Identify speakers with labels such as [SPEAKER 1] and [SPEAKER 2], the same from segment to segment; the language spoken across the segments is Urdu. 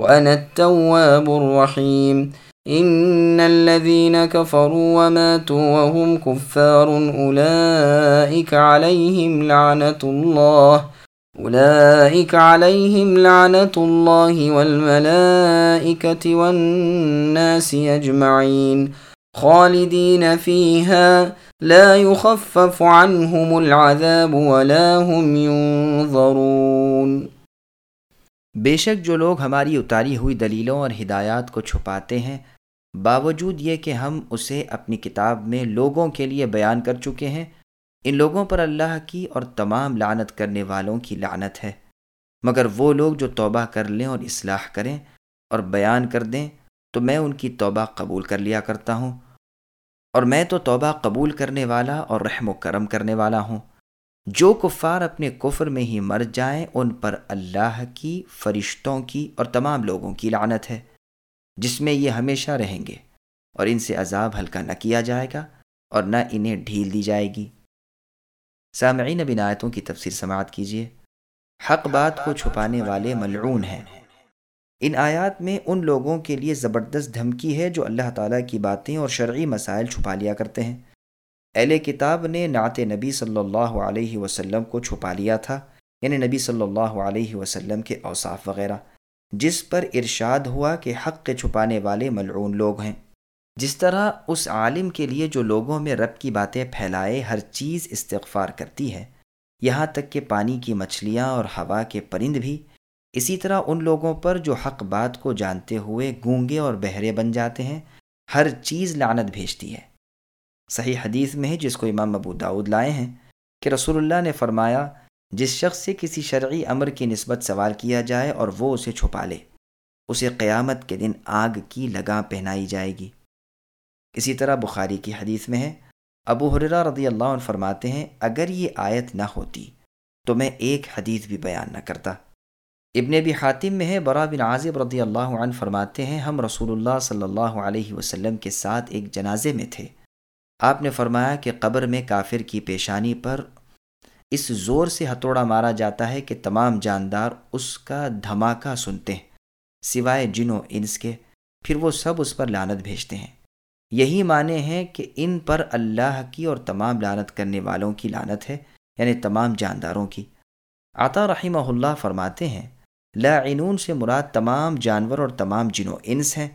[SPEAKER 1] وأنا التواب الرحيم. إن الذين كفروا وماتوا وهم كفار أولئك عليهم لعنة الله أولئك عليهم لعنة الله والملائكة والناس أجمعين. خالدين فيها لا يخفف عنهم العذاب ولا هم ينظرون.
[SPEAKER 2] بے شک جو لوگ ہماری اتاری ہوئی دلیلوں اور ہدایات کو چھپاتے ہیں، باوجود یہ کہ ہم اسے اپنی کتاب میں لوگوں کے لیے بیان کر چکے ہیں، ان لوگوں پر اللہ کی اور تمام لعنت کرنے والوں کی لعنت ہے۔ مگر وہ لوگ جو توبہ کر لیں اور اصلاح کریں اور بیان کر دیں، تو میں ان کی توبہ قبول کر لیا کرتا ہوں۔ اور میں تو توبہ قبول کرنے والا اور رحم و کرم کرنے والا ہوں۔ جو کفار اپنے کفر میں ہی مر جائیں، ان پر اللہ کی، فرشتوں کی اور تمام لوگوں کی لعنت ہے، جس میں یہ ہمیشہ رہیں گے۔ اور ان سے عذاب ہلکا نہ کیا جائے گا اور نہ انہیں ڈھیل دی جائے گی۔ سامعین بنایتوں کی تفسیر سماعت کیجیے حق بات کو چھپانے والے ملعون ہیں۔ ان آیات میں ان لوگوں کے لیے زبردست دھمکی ہے جو اللہ تعالیٰ کی باتیں اور شرعی مسائل چھپا لیا کرتے ہیں۔ اہل کتاب نے نعت نبی صلی اللہ علیہ وسلم کو چھپا لیا تھا یعنی نبی صلی اللہ علیہ وسلم کے اوصاف وغیرہ، جس پر ارشاد ہوا کہ حق کے چھپانے والے ملعون لوگ ہیں۔ جس طرح اس عالم کے لیے جو لوگوں میں رب کی باتیں پھیلائے ہر چیز استغفار کرتی ہے، یہاں تک کہ پانی کی مچھلیاں اور ہوا کے پرند بھی، اسی طرح ان لوگوں پر جو حق بات کو جانتے ہوئے گونگے اور بہرے بن جاتے ہیں، ہر چیز لعنت بھیجتی ہے۔ صحیح حدیث میں ہے جس کو امام ابو داود لائے ہیں کہ رسول اللہ نے فرمایا، جس شخص سے کسی شرعی امر کی نسبت سوال کیا جائے اور وہ اسے چھپا لے، اسے قیامت کے دن آگ کی لگاں پہنائی جائے گی۔ اسی طرح بخاری کی حدیث میں ہے، ابو حرا رضی اللہ عنہ فرماتے ہیں، اگر یہ آیت نہ ہوتی تو میں ایک حدیث بھی بیان نہ کرتا۔ ابن بھی حاتم میں ہے برا بن عازب رضی اللہ عنہ فرماتے ہیں، ہم رسول اللہ صلی اللہ علیہ وسلم کے ساتھ ایک جنازے میں تھے۔ آپ نے فرمایا کہ قبر میں کافر کی پیشانی پر اس زور سے ہتھوڑا مارا جاتا ہے کہ تمام جاندار اس کا دھماکہ سنتے ہیں، سوائے جنوں انس کے، پھر وہ سب اس پر لانت بھیجتے ہیں۔ یہی معنی ہیں کہ ان پر اللہ کی اور تمام لانت کرنے والوں کی لانت ہے یعنی تمام جانداروں کی۔ عطا رحمہ اللہ فرماتے ہیں لاعنون سے مراد تمام جانور اور تمام جنوں انس ہیں۔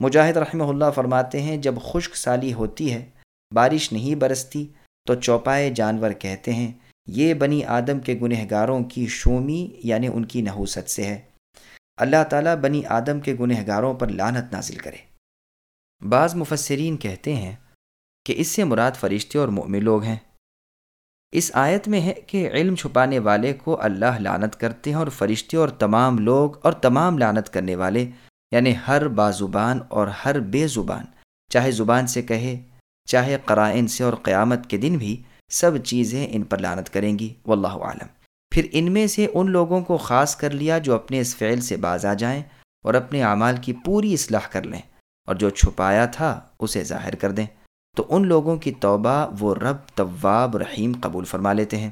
[SPEAKER 2] مجاہد رحمہ اللہ فرماتے ہیں، جب خشک سالی ہوتی ہے بارش نہیں برستی تو چوپائے جانور کہتے ہیں، یہ بنی آدم کے گنہ گاروں کی شومی یعنی ان کی نحوست سے ہے۔ اللہ تعالیٰ بنی آدم کے گنہ گاروں پر لانت نازل کرے۔ بعض مفسرین کہتے ہیں کہ اس سے مراد فرشتے اور مومن لوگ ہیں۔ اس آیت میں ہے کہ علم چھپانے والے کو اللہ لانت کرتے ہیں اور فرشتے اور تمام لوگ اور تمام لانت کرنے والے یعنی ہر بازبان اور ہر بے زبان، چاہے زبان سے کہے چاہے قرائن سے اور قیامت کے دن بھی سب چیزیں ان پر لانت کریں گی، واللہ عالم پھر ان میں سے ان لوگوں کو خاص کر لیا جو اپنے اس فعل سے باز آ جائیں اور اپنے اعمال کی پوری اصلاح کر لیں اور جو چھپایا تھا اسے ظاہر کر دیں۔ تو ان لوگوں کی توبہ وہ رب طواب رحیم قبول فرما لیتے ہیں۔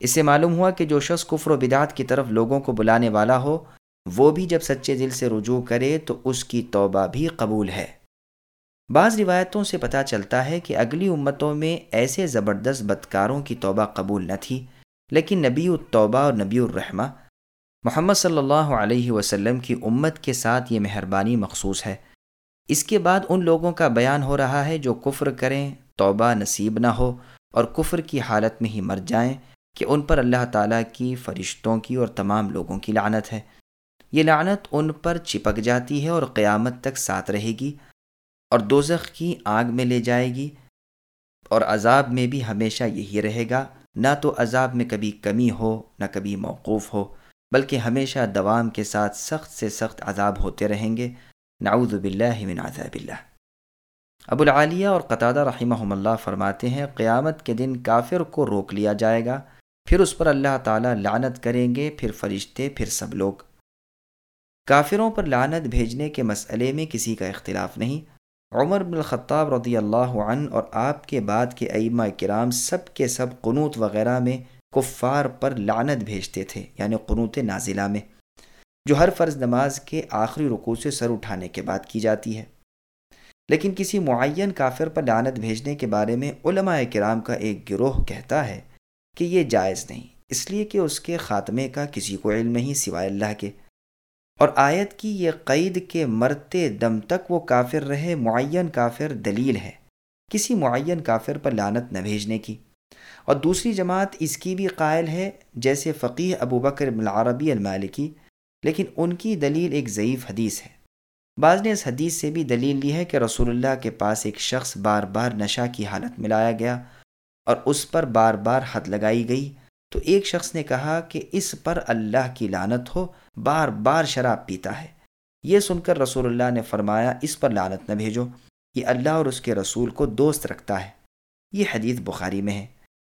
[SPEAKER 2] اس سے معلوم ہوا کہ جو شخص کفر و بدعت کی طرف لوگوں کو بلانے والا ہو، وہ بھی جب سچے دل سے رجوع کرے تو اس کی توبہ بھی قبول ہے۔ بعض روایتوں سے پتہ چلتا ہے کہ اگلی امتوں میں ایسے زبردست بدکاروں کی توبہ قبول نہ تھی، لیکن نبی التوبہ اور نبی الرحمہ، محمد صلی اللہ علیہ وسلم کی امت کے ساتھ یہ مہربانی مخصوص ہے۔ اس کے بعد ان لوگوں کا بیان ہو رہا ہے جو کفر کریں، توبہ نصیب نہ ہو اور کفر کی حالت میں ہی مر جائیں کہ ان پر اللہ تعالیٰ کی فرشتوں کی اور تمام لوگوں کی لعنت ہے۔ یہ لعنت ان پر چپک جاتی ہے اور قیامت تک ساتھ رہے گی۔ اور دوزخ کی آگ میں لے جائے گی اور عذاب میں بھی ہمیشہ یہی رہے گا۔ نہ تو عذاب میں کبھی کمی ہو، نہ کبھی موقوف ہو، بلکہ ہمیشہ دوام کے ساتھ سخت سے سخت عذاب ہوتے رہیں گے۔ نعوذ باللہ من عذاب اللہ۔ ابو العالیہ اور قطادہ رحمہ اللہ فرماتے ہیں، قیامت کے دن کافر کو روک لیا جائے گا، پھر اس پر اللہ تعالیٰ لعنت کریں گے، پھر فرشتے، پھر سب لوگ۔ کافروں پر لعنت بھیجنے کے مسئلے میں کسی کا اختلاف نہیں۔ عمر بن الخطاب رضی اللہ عنہ اور آپ کے بعد کے ائمہ کرام سب کے سب قنوت وغیرہ میں کفار پر لعنت بھیجتے تھے یعنی قنوت نازلہ میں، جو ہر فرض نماز کے آخری رکوع سے سر اٹھانے کے بعد کی جاتی ہے۔ لیکن کسی معین کافر پر لعنت بھیجنے کے بارے میں علماء کرام کا ایک گروہ کہتا ہے کہ یہ جائز نہیں، اس لیے کہ اس کے خاتمے کا کسی کو علم نہیں سوائے اللہ کے۔ اور آیت کی یہ قید کے مرتے دم تک وہ کافر رہے، معین کافر دلیل ہے۔ کسی معین کافر پر لانت نہ بھیجنے کی۔ اور دوسری جماعت اس کی بھی قائل ہے، جیسے فقیح ابو بکر العربی المالکی، لیکن ان کی دلیل ایک ضعیف حدیث ہے۔ بعض نے اس حدیث سے بھی دلیل لی ہے کہ رسول اللہ کے پاس ایک شخص بار بار نشہ کی حالت میں لایا گیا اور اس پر بار بار حد لگائی گئی۔ تو ایک شخص نے کہا کہ اس پر اللہ کی لانت ہو، بار بار شراب پیتا ہے۔ یہ سن کر رسول اللہ نے فرمایا، اس پر لانت نہ بھیجو یہ اللہ اور اس کے رسول کو دوست رکھتا ہے۔ یہ حدیث بخاری میں ہے۔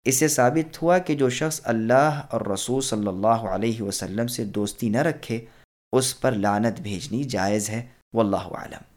[SPEAKER 2] اس سے ثابت ہوا کہ جو شخص اللہ اور رسول صلی اللہ علیہ وسلم سے دوستی نہ رکھے، اس پر لانت بھیجنی جائز ہے۔ واللہ عالم